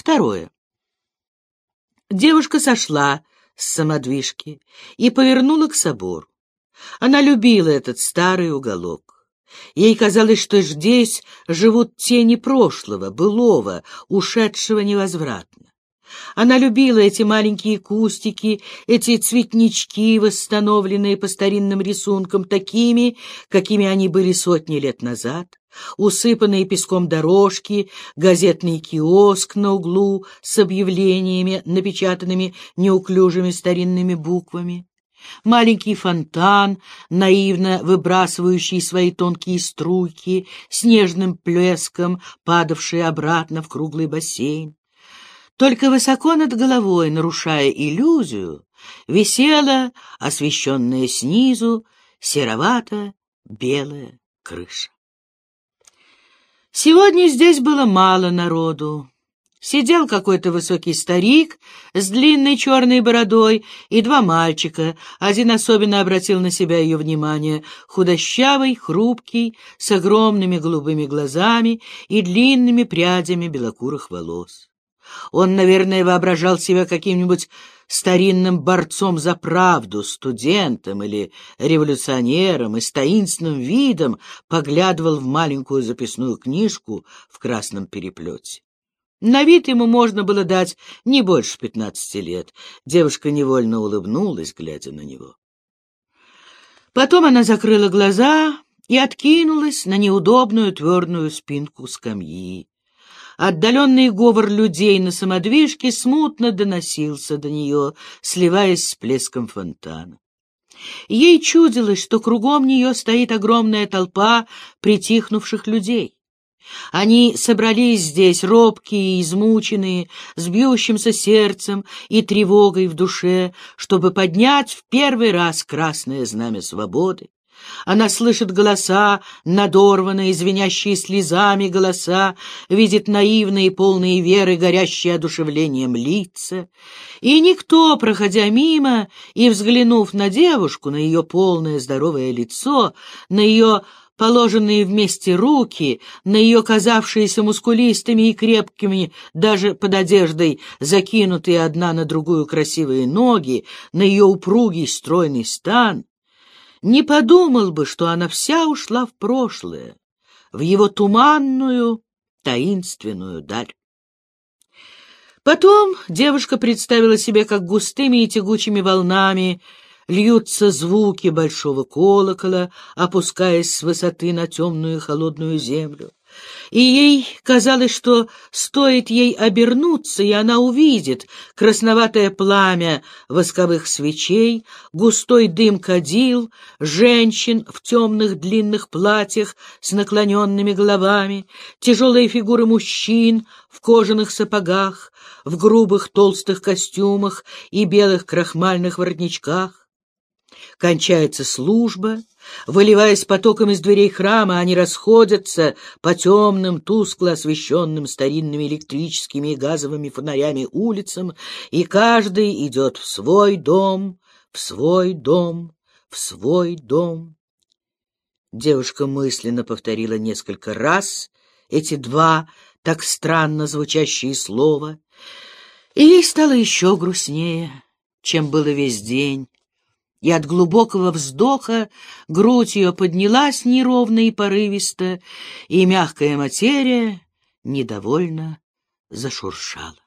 Второе. Девушка сошла с самодвижки и повернула к собору. Она любила этот старый уголок. Ей казалось, что здесь живут тени прошлого, былого, ушедшего невозвратно. Она любила эти маленькие кустики, эти цветнички, восстановленные по старинным рисункам, такими, какими они были сотни лет назад, усыпанные песком дорожки, газетный киоск на углу с объявлениями, напечатанными неуклюжими старинными буквами, маленький фонтан, наивно выбрасывающий свои тонкие струйки, снежным плеском падавший обратно в круглый бассейн. Только высоко над головой, нарушая иллюзию, висела, освещенная снизу, серовато-белая крыша. Сегодня здесь было мало народу. Сидел какой-то высокий старик с длинной черной бородой и два мальчика. Один особенно обратил на себя ее внимание. Худощавый, хрупкий, с огромными голубыми глазами и длинными прядями белокурых волос. Он, наверное, воображал себя каким-нибудь старинным борцом за правду, студентом или революционером и с таинственным видом поглядывал в маленькую записную книжку в красном переплете. На вид ему можно было дать не больше пятнадцати лет. Девушка невольно улыбнулась, глядя на него. Потом она закрыла глаза и откинулась на неудобную твердую спинку скамьи. Отдаленный говор людей на самодвижке смутно доносился до нее, сливаясь с плеском фонтана. Ей чудилось, что кругом нее стоит огромная толпа притихнувших людей. Они собрались здесь, робкие и измученные, с бьющимся сердцем и тревогой в душе, чтобы поднять в первый раз красное знамя свободы. Она слышит голоса, надорванные, звенящие слезами голоса, видит наивные, полные веры, горящие одушевлением лица. И никто, проходя мимо и взглянув на девушку, на ее полное здоровое лицо, на ее положенные вместе руки, на ее казавшиеся мускулистыми и крепкими, даже под одеждой закинутые одна на другую красивые ноги, на ее упругий стройный стан, не подумал бы, что она вся ушла в прошлое, в его туманную, таинственную даль. Потом девушка представила себе, как густыми и тягучими волнами льются звуки большого колокола, опускаясь с высоты на темную холодную землю и ей казалось, что стоит ей обернуться, и она увидит красноватое пламя восковых свечей, густой дым кадил, женщин в темных длинных платьях с наклоненными головами, тяжелые фигуры мужчин в кожаных сапогах, в грубых толстых костюмах и белых крахмальных воротничках. Кончается служба, Выливаясь потоком из дверей храма, они расходятся по темным, тускло освещенным старинными электрическими и газовыми фонарями улицам, и каждый идет в свой дом, в свой дом, в свой дом. Девушка мысленно повторила несколько раз эти два так странно звучащие слова, и ей стало еще грустнее, чем было весь день и от глубокого вздоха грудь ее поднялась неровно и порывисто, и мягкая материя недовольно зашуршала.